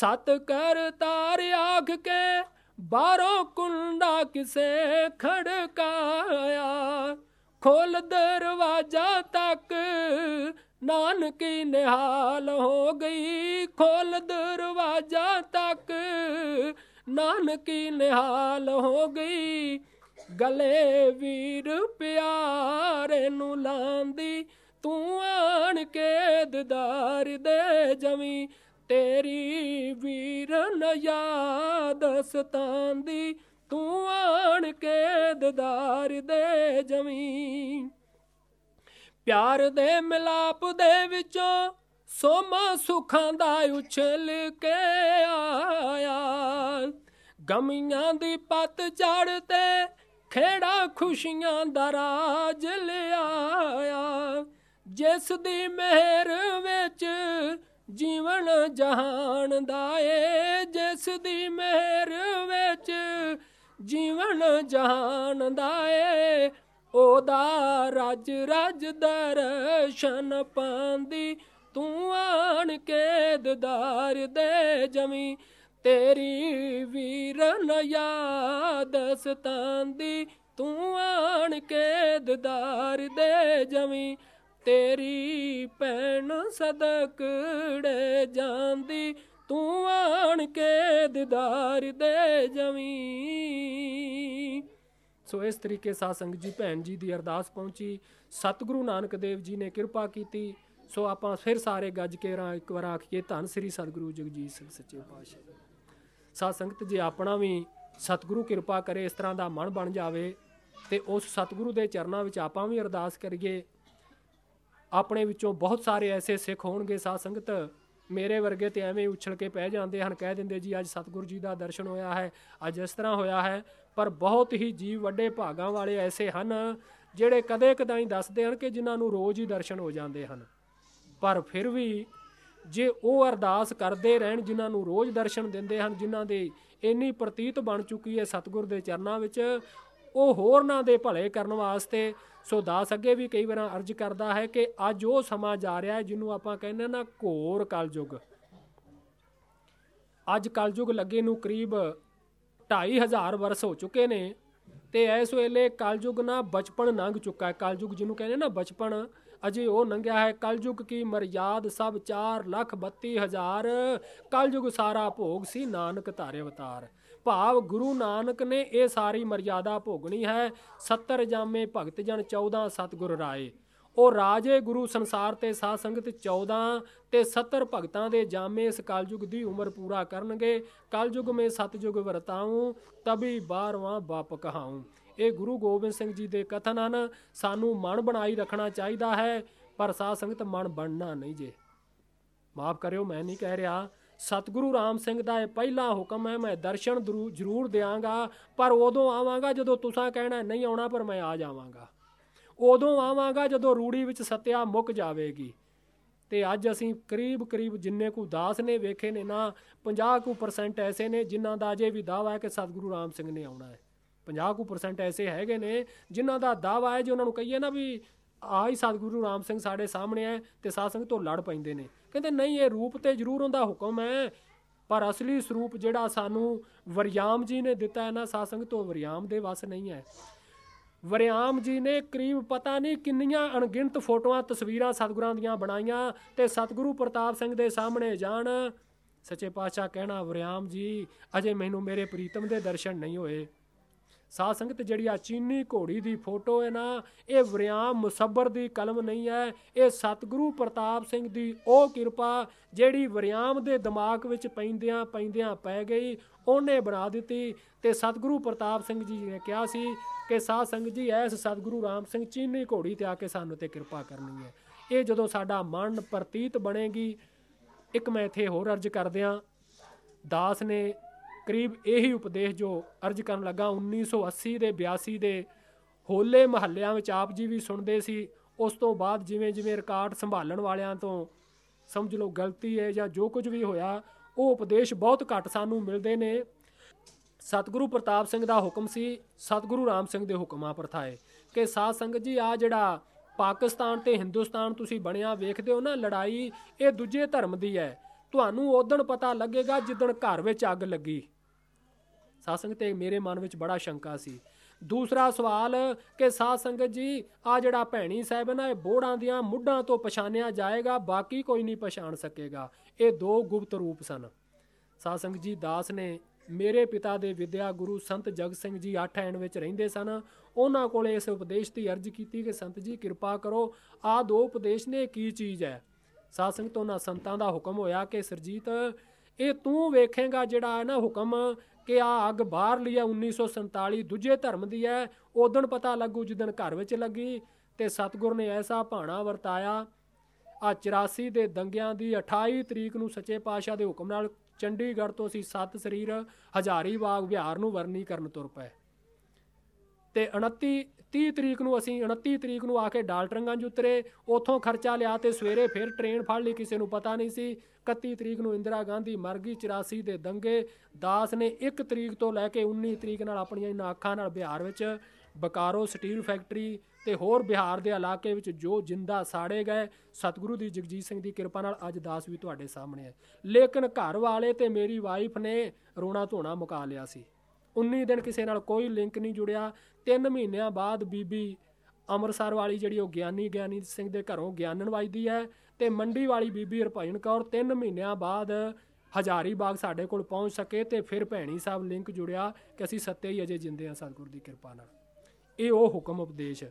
ਸਤ ਕਰ ਤਾਰ ਆਖ ਕੇ ਬਾਹਰੋਂ ਕੁੰਡਾ ਕਿਸੇ ਖੜਕਾਇਆ। ਖੋਲ ਦਰਵਾਜ਼ਾ ਤੱਕ ਨਾਨਕੀ ਨਿਹਾਲ ਹੋ ਗਈ। ਖੋਲ ਦਰਵਾਜ਼ਾ ਤੱਕ ਨਾਨਕੀ ਨਿਹਾਲ ਹੋ ਗਈ। ਗਲੇ ਵੀਰ ਪਿਆਰੇ ਨੂੰ ਲਾਂਦੀ, ਤੂੰ ਆਣ ਕੇ ਦਿਦਾਰ ਦੇ ਜਮੀ ਤੇਰੀ ਵੀਰਨ ਯਾਦ ਸਤਾਂਦੀ, ਤੂੰ ਆਣ ਕੇ ਦਿਦਾਰ ਦੇ ਜਮੀ ਪਿਆਰ ਦੇ ਮਿਲਾਪ ਦੇ ਵਿੱਚੋਂ ਸੋਮਾ ਸੁਖਾਂ ਦਾ ਉਛਲ ਕੇ ਆਇਆ। ਗਮੀਆਂ ਦੀ ਪੱਤ ਝੜ ਤੇ ਖੇੜਾ ਖੁਸ਼ੀਆਂ ਦਾ ਰਾਜ ਲਿਆਇਆ। ਜਿਸ ਦੀ ਮਿਹਰ ਵਿੱਚ ਜੀਵਨ ਜਹਾਨ ਦਾ ਏ ਜਿਸ ਦੀ ਮਿਹਰ ਵਿੱਚ ਜੀਵਨ ਜਹਾਨ ਦਾ ਏ ਉਹਦਾ ਰਜ ਰਜ ਦਰਸ਼ਨ ਪਾਂਦੀ, ਤੂੰ ਆਣ ਕੇ ਦਦਾਰ ਦੇ ਜਮੀ। ਤੇਰੀ ਵੀਰਨ ਯਾਦ ਸਤਾਂਦੀ, ਤੂੰ ਆਣ ਕੇ ਦਦਾਰ ਦੇ ਜਮੀ। ਤੇਰੀ ਭੈਣ ਸਦਕੜੇ ਜਾਂਦੀ, ਤੂੰ ਆਣ ਕੇ ਦਿਦਾਰ ਦੇ ਜਮੀ ਸੋ ਇਸ ਤਰੀਕੇ ਸਾਧ ਸੰਗਤ ਜੀ ਭੈਣ ਜੀ ਦੀ ਅਰਦਾਸ ਪਹੁੰਚੀ। ਸਤਿਗੁਰੂ ਨਾਨਕ ਦੇਵ ਜੀ ਨੇ ਕਿਰਪਾ ਕੀਤੀ। ਸੋ ਆਪਾਂ ਫਿਰ ਸਾਰੇ ਗੱਜ ਕੇ ਰਾਂ, ਇੱਕ ਵਾਰ ਆਖੀਏ ਧੰਨ ਸ੍ਰੀ ਸਤਿਗੁਰੂ ਜਗਜੀਤ ਸਿੰਘ ਸੱਚੇ ਪਾਤਸ਼ਾਹ। ਸਾਧ ਸੰਗਤ ਜੇ ਆਪਣਾ ਵੀ ਸਤਿਗੁਰੂ ਕਿਰਪਾ ਕਰੇ, ਇਸ ਤਰ੍ਹਾਂ ਦਾ ਮਨ ਬਣ ਜਾਵੇ, ਤੇ ਉਸ ਸਤਿਗੁਰੂ ਦੇ ਚਰਨਾਂ ਵਿੱਚ ਆਪਾਂ ਵੀ ਅਰਦਾਸ ਕਰੀਏ। ਆਪਣੇ ਵਿੱਚੋਂ ਬਹੁਤ ਸਾਰੇ ਐਸੇ ਸਿੱਖ ਹੋਣਗੇ ਸਾਧ ਸੰਗਤ। ਮੇਰੇ ਵਰਗੇ ਤੇ ਐਵੇਂ ਉਛਲ ਕੇ ਪੈ ਜਾਂਦੇ ਹਨ, ਕਹਿ ਦਿੰਦੇ ਜੀ, ਅੱਜ ਸਤਿਗੁਰੂ ਜੀ ਦਾ ਦਰਸ਼ਨ ਹੋਇਆ ਹੈ, ਅੱਜ ਇਸ ਤਰ੍ਹਾਂ ਹੋਇਆ ਹੈ। ਪਰ ਬਹੁਤ ਹੀ ਜੀਵ ਵੱਡੇ ਭਾਗਾਂ ਵਾਲੇ ਐਸੇ ਹਨ, ਜਿਹੜੇ ਕਦੇ ਕਦਾਈ ਦੱਸਦੇ ਹਨ ਕਿ ਜਿਨ੍ਹਾਂ ਨੂੰ ਰੋਜ਼ ਹੀ ਦਰਸ਼ਨ ਹੋ ਜਾਂਦੇ ਹਨ। ਪਰ ਫਿਰ ਵੀ ਜੇ ਉਹ ਅਰਦਾਸ ਕਰਦੇ ਰਹਿਣ, ਜਿਨ੍ਹਾਂ ਨੂੰ ਰੋਜ਼ ਦਰਸ਼ਨ ਦਿੰਦੇ ਹਨ, ਜਿਨ੍ਹਾਂ ਦੇ ਇੰਨੀ ਪ੍ਰਤੀਤ ਬਣ ਚੁੱਕੀ ਹੈ ਸਤਿਗੁਰ ਦੇ ਚਰਨਾਂ ਵਿੱਚ ਉਹ ਹੋਰਨਾਂ ਦੇ ਭਲੇ ਕਰਨ ਵਾਸਤੇ। ਸੋ ਦਾਸ ਅੱਗੇ ਵੀ ਕਈ ਵਾਰਾਂ ਅਰਜ਼ ਕਰਦਾ ਹੈ ਕਿ ਅੱਜ ਉਹ ਸਮਾਂ ਜਾ ਰਿਹਾ ਹੈ ਜਿਹਨੂੰ ਆਪਾਂ ਕਹਿੰਦੇ ਨਾ ਘੋਰ ਕਲਯੁਗ। ਅੱਜ ਕਲਯੁਗ ਲੱਗੇ ਨੂੰ ਕਰੀਬ 2500 ਵਰਸ ਹੋ ਚੁੱਕੇ ਨੇ ਤੇ ਇਸ ਵੇਲੇ ਕਲਯੁਗ ਨਾ ਬਚਪਨ ਲੰਘ ਚੁੱਕਾ ਹੈ। ਕਲਯੁਗ ਜਿਹਨੂੰ ਕਹਿੰਦੇ ਨਾ ਬਚਪਨ, ਅਜੇ ਉਹ ਲੰਘਿਆ ਹੈ। ਕਲਯੁਗ ਕੀ ਮਰਿਆਦ ਸਭ 4 ਲੱਖ 32 ਹਜ਼ਾਰ। ਕਲਯੁਗ ਸਾਰਾ ਭੋਗ ਸੀ ਨਾਨਕ ਧਾਰੇ ਅਵਤਾਰ। ਭਾਵ ਗੁਰੂ ਨਾਨਕ ਨੇ ਇਹ ਸਾਰੀ ਮਰਿਆਦਾ ਭੋਗਣੀ ਹੈ। 70 ਜਾਮੇ ਭਗਤ ਜਨ 14 ਸਤਗੁਰ ਰਾਏ। ਉਹ ਰਾਜੇ ਗੁਰੂ ਸੰਸਾਰ ਤੇ ਸਾਧ ਸੰਗਤ 14 ਤੇ 70 ਭਗਤਾਂ ਦੇ ਜਾਮੇ ਇਸ ਕਲਯੁਗ ਦੀ ਉਮਰ ਪੂਰਾ ਕਰਨਗੇ। ਕਲਯੁਗ ਮੇ ਸਤਜੁਗ ਵਰਤਾਉ, ਤਬੀ 12ਵਾਂ ਬਾਪ ਕਹਾਉ। ਇਹ ਗੁਰੂ ਗੋਬਿੰਦ ਸਿੰਘ ਜੀ ਦੇ ਕਥਨ ਹਨ। ਸਾਨੂੰ ਮਨ ਬਣਾਈ ਰੱਖਣਾ ਚਾਹੀਦਾ ਹੈ, ਪਰ ਸਾਧ ਸੰਗਤ ਮਨ ਬਣਨਾ ਨਹੀਂ ਜੇ। ਮਾਫ ਕਰਿਓ, ਮੈਂ ਨਹੀਂ ਕਹਿ ਰਿਹਾ। ਸਤਿਗੁਰੂ ਰਾਮ ਸਿੰਘ ਦਾ ਇਹ ਪਹਿਲਾ ਹੁਕਮ ਹੈ, ਮੈਂ ਦਰਸ਼ਨ ਜ਼ਰੂਰ ਦਿਆਂਗਾ, ਪਰ ਉਦੋਂ ਆਵਾਂਗਾ ਜਦੋਂ ਤੁਸੀਂ ਕਹਿਣਾ ਨਹੀਂ ਆਉਣਾ, ਪਰ ਮੈਂ ਆ ਜਾਵਾਂਗਾ। ਉਦੋਂ ਆਵਾਂਗਾ ਜਦੋਂ ਰੂੜੀ ਵਿੱਚ ਸਤਿਆ ਮੁੱਕ ਜਾਵੇਗੀ। ਤੇ ਅੱਜ ਅਸੀਂ ਕਰੀਬ ਕਰੀਬ ਜਿੰਨੇ ਕੋ ਦਾਸ ਨੇ ਵੇਖੇ ਨੇ ਨਾ 50 ਕੁ ਪਰਸੈਂਟ ਐਸੇ ਨੇ ਜਿਨ੍ਹਾਂ ਦਾ ਅਜੇ ਵੀ ਦਾਵਾ ਹੈ ਕਿ ਸਤਿਗੁਰੂ ਰਾਮ ਸਿੰਘ ਨੇ ਆਉਣਾ ਹੈ। 50 ਕੁ ਪਰਸੈਂਟ ਐਸੇ ਹੈਗੇ ਨੇ ਜਿਨ੍ਹਾਂ ਦਾ ਦਾਵਾ ਹੈ ਜੇ ਉਹਨਾਂ ਨੂੰ ਕਹੀਏ ਨਾ ਵੀ ਆ ਹੀ ਸਤਿਗੁਰੂ ਰਾਮ ਸਿੰਘ ਸਾਡੇ ਸਾਹਮਣੇ ਹੈ ਤੇ ਸਾਧ ਸੰਗਤ ਤੋਂ ਲੜ ਪੈਂਦੇ ਨੇ। ਕਹਿੰਦੇ, ਨਹੀਂ, ਇਹ ਰੂਪ ਤੇ ਜ਼ਰੂਰ ਉਹਦਾ ਹੁਕਮ ਹੈ, ਪਰ ਅਸਲੀ ਸਰੂਪ ਜਿਹੜਾ ਸਾਨੂੰ ਵਰਿਆਮ ਜੀ ਨੇ ਦਿੱਤਾ ਹੈ ਨਾ, ਸਾਧ ਸੰਗਤ ਤੋਂ ਵਰਿਆਮ ਦੇ ਵਸ ਨਹੀਂ ਹੈ। ਵਰਿਆਮ ਜੀ ਨੇ ਕਰੀਬ ਪਤਾ ਨਹੀਂ ਕਿੰਨੀਆਂ ਅਣਗਿਣਤ ਫੋਟੋਆਂ, ਤਸਵੀਰਾਂ ਸਤਿਗੁਰਾਂ ਦੀਆਂ ਬਣਾਈਆਂ ਤੇ ਸਤਿਗੁਰੂ ਪ੍ਰਤਾਪ ਸਿੰਘ ਦੇ ਸਾਹਮਣੇ ਜਾਣ, ਸੱਚੇ ਪਾਤਸ਼ਾਹ ਕਹਿਣਾ, ਵਰਿਆਮ ਜੀ, ਅਜੇ ਮੈਨੂੰ ਮੇਰੇ ਪ੍ਰੀਤਮ ਦੇ ਦਰਸ਼ਨ ਨਹੀਂ ਹੋਏ। ਸਾਧ ਸੰਗਤ ਜਿਹੜੀ ਆ ਚੀਨੀ ਘੋੜੀ ਦੀ ਫੋਟੋ ਹੈ ਨਾ, ਇਹ ਵਰਿਆਮ ਮੁਸੱਬਰ ਦੀ ਕਲਮ ਨਹੀਂ ਹੈ, ਇਹ ਸਤਿਗੁਰੂ ਪ੍ਰਤਾਪ ਸਿੰਘ ਦੀ ਉਹ ਕਿਰਪਾ ਜਿਹੜੀ ਵਰਿਆਮ ਦੇ ਦਿਮਾਗ ਵਿੱਚ ਪੈਂਦਿਆਂ ਪੈਂਦਿਆਂ ਪੈ ਗਈ, ਉਹਨੇ ਬਣਾ ਦਿੱਤੀ। ਤੇ ਸਤਿਗੁਰੂ ਪ੍ਰਤਾਪ ਸਿੰਘ ਜੀ ਨੇ ਕਿਹਾ ਸੀ ਕਿ ਸਾਧ ਸੰਗਤ ਜੀ, ਐਸ ਸਤਿਗੁਰੂ ਰਾਮ ਸਿੰਘ ਚੀਨੀ ਘੋੜੀ ਤੇ ਆ ਕੇ ਸਾਨੂੰ ਤੇ ਕਿਰਪਾ ਕਰਨੀ ਹੈ। ਇਹ ਜਦੋਂ ਸਾਡਾ ਮਨ ਪ੍ਰਤੀਤ ਬਣੇਗੀ, ਇੱਕ ਮੈਂ ਇਥੇ ਹੋਰ ਅਰਜ਼ ਕਰਦਿਆਂ, ਦਾਸ ਨੇ ਕਰੀਬ ਇਹੀ ਉਪਦੇਸ਼ ਜੋ ਅਰਜ ਕਰਨ ਲੱਗਾ 1980 ਦੇ 82 ਦੇ ਹੋਲੇ ਮਹੱਲਿਆਂ ਵਿੱਚ ਆਪ ਜੀ ਵੀ ਸੁਣਦੇ ਸੀ। ਉਸ ਤੋਂ ਬਾਅਦ ਜਿਵੇਂ ਜਿਵੇਂ ਰਿਕਾਰਡ ਸੰਭਾਲਣ ਵਾਲਿਆਂ ਤੋਂ ਸਮਝ ਲਓ ਗਲਤੀ ਹੈ ਜਾਂ ਜੋ ਕੁਝ ਵੀ ਹੋਇਆ, ਉਹ ਉਪਦੇਸ਼ ਬਹੁਤ ਘੱਟ ਸਾਨੂੰ ਮਿਲਦੇ ਨੇ। ਸਤਿਗੁਰੂ ਪ੍ਰਤਾਪ ਸਿੰਘ ਦਾ ਹੁਕਮ ਸੀ, ਸਤਿਗੁਰੂ ਰਾਮ ਸਿੰਘ ਦੇ ਹੁਕਮਾਂ ਪਰਥਾਏ ਕਿ ਸਾਧ ਸੰਗਤ ਜੀ ਆ ਜਿਹੜਾ ਪਾਕਿਸਤਾਨ ਤੇ ਹਿੰਦੁਸਤਾਨ ਤੁਸੀਂ ਬਣਿਆ, ਵੇਖਦੇ ਹੋ ਨਾ, ਲੜਾਈ ਇਹ ਦੂਜੇ ਧਰਮ ਦੀ ਹੈ। ਤੁਹਾਨੂੰ ਉਦੋਂ ਪਤਾ ਲੱਗੇਗਾ ਜਿੱਦਣ ਘਰ ਵਿੱਚ ਅੱਗ ਲੱਗੀ। ਸਾਸੰਗ ਤੇ ਮੇਰੇ ਮਨ ਵਿੱਚ ਬੜਾ ਸ਼ੰਕਾ ਸੀ। ਦੂਸਰਾ ਸਵਾਲ ਕਿ ਸਾਧ ਸੰਗਤ ਜੀ ਆ ਜਿਹੜਾ ਭੈਣੀ ਸਾਹਿਬ ਨਾ, ਇਹ ਬੋੜਾਂ ਦੀਆਂ ਮੁੱਢਾਂ ਤੋਂ ਪਛਾਣਿਆ ਜਾਏਗਾ, ਬਾਕੀ ਕੋਈ ਨਹੀਂ ਪਛਾਣ ਸਕੇਗਾ। ਇਹ ਦੋ ਗੁਪਤ ਰੂਪ ਸਨ। ਸਾਧ ਸੰਗਤ ਜੀ ਦਾਸ ਨੇ ਮੇਰੇ ਪਿਤਾ ਦੇ ਵਿਦਿਆ ਗੁਰੂ ਸੰਤ ਜਗ ਸਿੰਘ ਜੀ ਅੱਠ ਐਣ ਵਿੱਚ ਰਹਿੰਦੇ ਸਨ। ਉਹਨਾਂ ਕੋਲੇ ਇਸ ਉਪਦੇਸ਼ ਦੀ ਅਰਜ਼ ਕੀਤੀ ਕਿ ਸੰਤ ਜੀ, ਕਿਰਪਾ ਕਰੋ ਆ ਦੋ ਉਪਦੇਸ਼ ਨੇ ਕੀ ਚੀਜ਼ ਹੈ? ਸਾਧ ਤੋਂ ਨਾ ਸੰਤਾਂ ਦਾ ਹੁਕਮ ਹੋਇਆ ਕਿ ਸਰਜੀਤ, ਇਹ ਤੂੰ ਵੇਖੇਗਾ ਜਿਹੜਾ ਹੈ ਨਾ ਹੁਕਮ ਕਿ ਆ ਅੱਗ ਬਾਹਰ ਲਿਆ 1947 ਦੂਜੇ ਧਰਮ ਦੀ ਹੈ। ਉਦੋਂ ਪਤਾ ਲੱਗੂ ਜਿੱਦਣ ਘਰ ਵਿੱਚ ਲੱਗੀ ਤੇ ਸਤਗੁਰ ਨੇ ਐਸਾ ਭਾਣਾ ਵਰਤਾਇਆ। ਆ 84 ਦੇ ਦੰਗਿਆਂ ਦੀ 28 ਤਰੀਕ ਨੂੰ ਸੱਚੇ ਪਾਤਸ਼ਾਹ ਦੇ ਹੁਕਮ ਨਾਲ ਚੰਡੀਗੜ੍ਹ ਤੋਂ ਅਸੀਂ ਸੱਤ ਸਰੀਰ ਹਜ਼ਾਰੀ ਬਾਗ ਵਿਹਾਰ ਨੂੰ ਵਰਨੀ ਕਰਨ ਤੁਰ ਪਏ। ਤੇ 29 30 ਤਰੀਕ ਨੂੰ ਅਸੀਂ 29 ਤਰੀਕ ਨੂੰ ਆ ਕੇ ਡਾਲਟਰੰਗੰਜ ਉਤਰੇ, ਉਥੋਂ ਖਰਚਾ ਲਿਆ ਤੇ ਸਵੇਰੇ ਫਿਰ ਟ੍ਰੇਨ ਫੜ ਲਈ, ਕਿਸੇ ਨੂੰ ਪਤਾ ਨਹੀਂ ਸੀ। 31 ਤਰੀਕ ਨੂੰ ਇੰਦਰਾ ਗਾਂਧੀ ਮਰ ਗਈ 84 ਦੇ ਦੰਗੇ। ਦਾਸ ਨੇ 1 ਤਰੀਕ ਤੋਂ ਲੈ ਕੇ 19 ਤਰੀਕ ਨਾਲ ਆਪਣੀਆਂ ਇਹਨਾਂ ਅੱਖਾਂ ਨਾਲ ਬਿਹਾਰ ਵਿੱਚ ਬਕਾਰੋ ਸਟੀਲ ਫੈਕਟਰੀ ਤੇ ਹੋਰ ਬਿਹਾਰ ਦੇ ਇਲਾਕੇ ਵਿੱਚ ਜੋ ਜਿੰਦਾ ਸਾੜੇ ਗਏ। ਸਤਿਗੁਰੂ ਦੀ ਜਗਜੀਤ ਸਿੰਘ ਦੀ ਕਿਰਪਾ ਨਾਲ ਅੱਜ ਦਾਸ ਵੀ ਤੁਹਾਡੇ ਸਾਹਮਣੇ ਹੈ। ਲੇਕਿਨ ਘਰ ਵਾਲੇ ਤੇ ਮੇਰੀ ਵਾਈਫ ਨੇ ਰੋਣਾ ਧੋਣਾ ਮੁਕਾ ਲਿਆ ਸੀ। 19 ਦਿਨ ਕਿਸੇ ਨਾਲ ਕੋਈ ਲਿੰਕ ਨਹੀਂ ਜੁੜਿਆ। 3 ਮਹੀਨਿਆਂ ਬਾਅਦ ਬੀਬੀ ਅੰਮ੍ਰਿਤਸਰ ਵਾਲੀ ਜਿਹੜੀ ਉਹ ਗਿਆਨੀ ਗਿਆਨੀ ਸਿੰਘ ਦੇ ਘਰੋਂ ਗਿਆਨਣ ਵੱਜਦੀ ਹੈ ਤੇ ਮੰਡੀ ਵਾਲੀ ਬੀਬੀ ਹਰਭਜਨ ਕੌਰ 3 ਮਹੀਨਿਆਂ ਬਾਅਦ ਹਜ਼ਾਰੀ ਬਾਗ ਸਾਡੇ ਕੋਲ ਪਹੁੰਚ ਸਕੇ ਤੇ ਫਿਰ ਭੈਣੀ ਸਾਹਿਬ ਲਿੰਕ ਜੁੜਿਆ ਕਿ ਅਸੀਂ ਸੱਤੇ ਹੀ ਅਜੇ ਜਿੰਦੇ ਹਾਂ। ਸਤਿਗੁਰ ਦੀ ਕਿਰਪਾ ਨਾਲ। ਇਹ ਉਹ ਹੁਕਮ ਉਪਦੇਸ਼